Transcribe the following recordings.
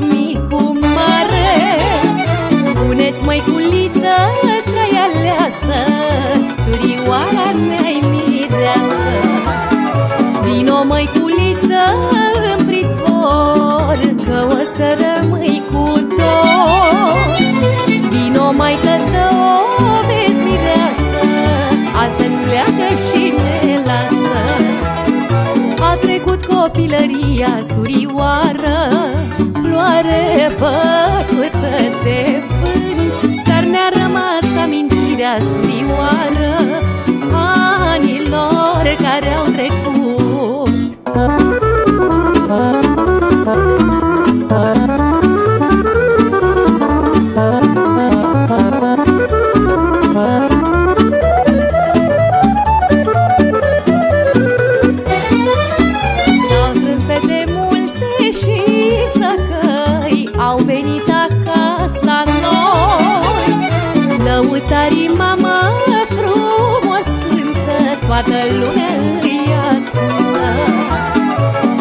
micu mare. Puneți măiculiță străi aleasă Surioara mea-i mireasă. Vino măiculiță în pridvor Că o să rămâi cu dor. Vino maică să o vezi mireasă Astăzi pleacă și ne lasă. A trecut copilăria surioară Floare pătută de vânt Dar ne-a rămas amintirea surioară Toată lumea îi ascultă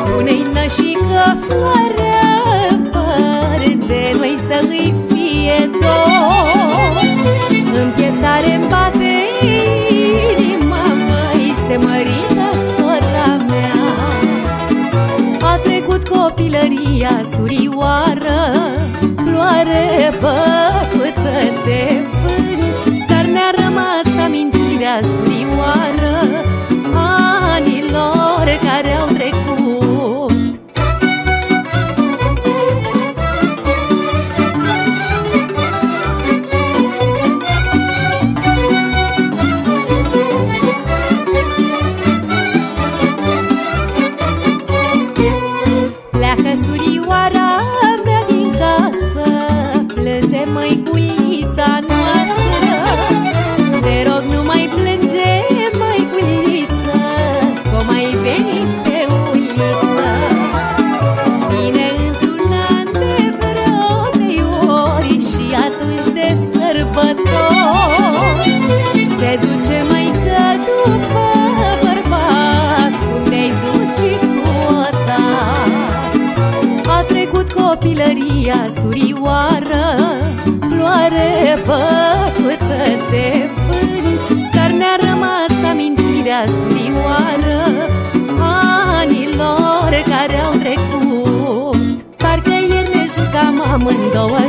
Pune-i nășică floarea în păr De noi să îi Pleacă surioara mea din casă Plânge măicuița noastră copilăria surioară Floare bătută de vânt. Dar ne-a rămas amintirea surioară Anilor care au trecut. Parcă ieri ne jucam amândouă în